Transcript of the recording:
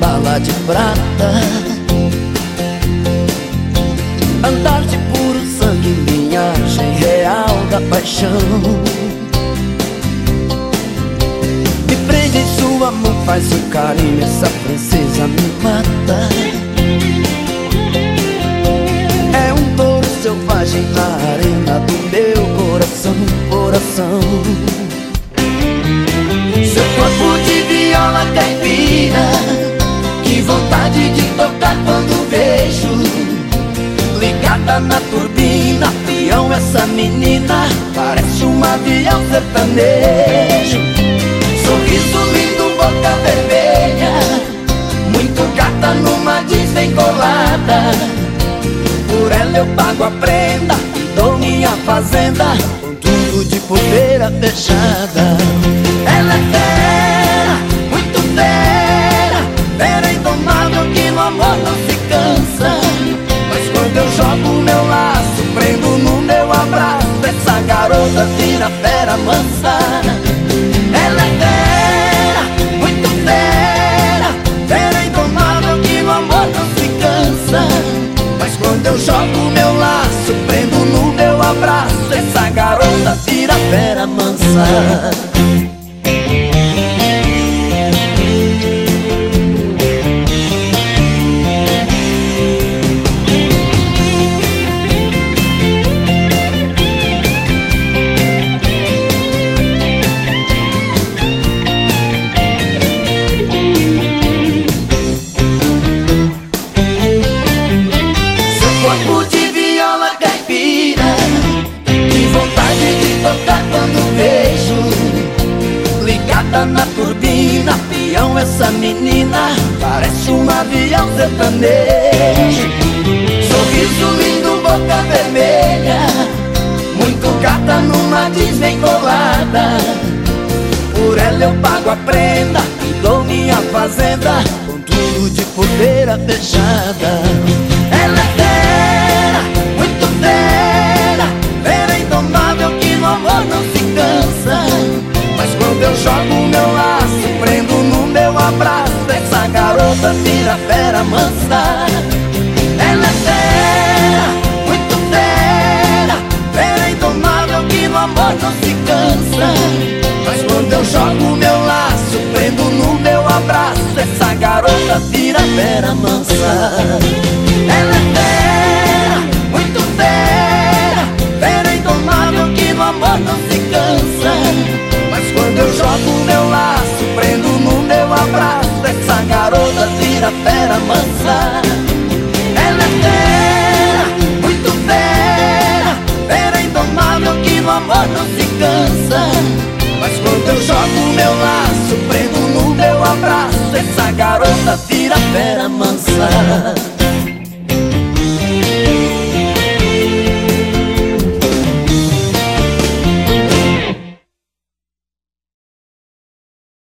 bala de prata. Andar de puro sangue, linhagem real da paixão faz um carinho, essa princesa me mata. É um touro selvagem na arena do meu coração, coração. Seu corpo de viola caipira Que vontade de tocar quando vejo. Ligada na turbina, peão essa menina Parece um avião sertanejo Por ela eu pago a prenda dou minha fazenda Com tudo de poeira fechada. Ela é fera, muito fera Fera indomável que no amor não se cansa. Mas quando eu jogo meu laço Prendo no meu abraço Essa garota vira fera mansa abraço Essa garota vira fera mansa Ligada na turbina, peão essa menina Parece um avião sertanejo. Sorriso lindo, boca vermelha Muito gata numa bem colada. Por ela eu pago a prenda e dou minha fazenda Com tudo de poeira fechada eu jogo meu laço Prendo no meu abraço. Essa garota vira fera mansa. Ela é fera, muito fera. Fera indomável que no amor não se cansa. Mas quando eu jogo meu laço Prendo no meu abraço. Essa garota vira fera mansa garota vira fera mansa. Ela é fera, muito fera. Fera indomável que no amor não se cansa. Mas quando eu jogo meu laço Prendo no meu abraço Essa garota vira fera mansa